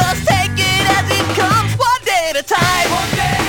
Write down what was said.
Just take it as it comes, one day at a time.